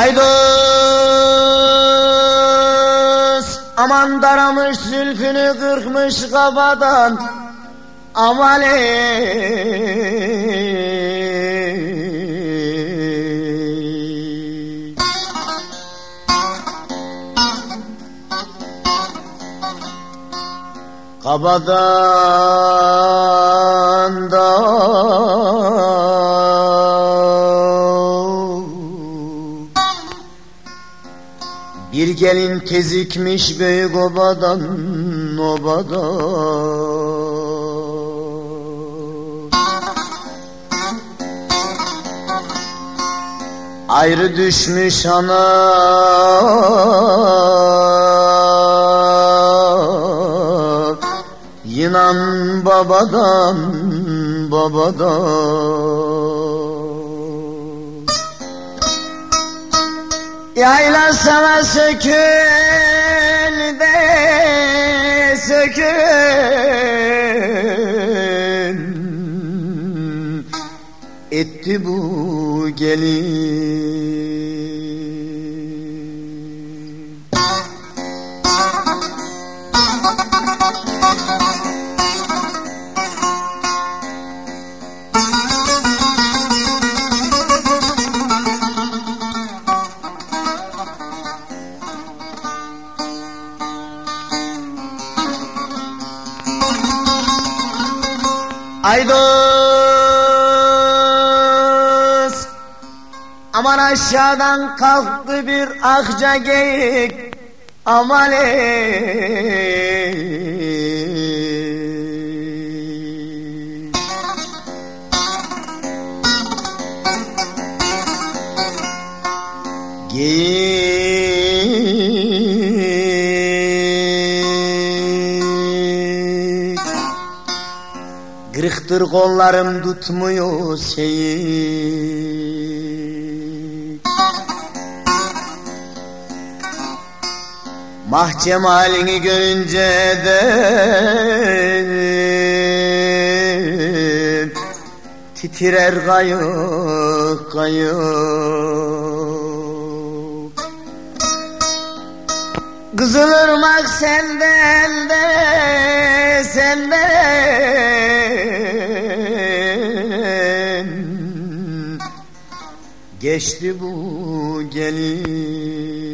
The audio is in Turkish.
Aydos aman daramış zülfünü kırkmış kafadan. Amale Kabadan da Bir gelin tezikmiş büyük obadan obadan Ayrı düşmüş ana. Yinan babadan babadan Yayla sana sökül de sökül Etti bu gelin Aydos Aman aşağıdan kalktı bir akça geyik. Amale Geyik Kırıktır kollarım tutmuyor seyik Mahcemalini görünce de Titrer kayık kayık Kızılırmak senden de Geçti bu gelin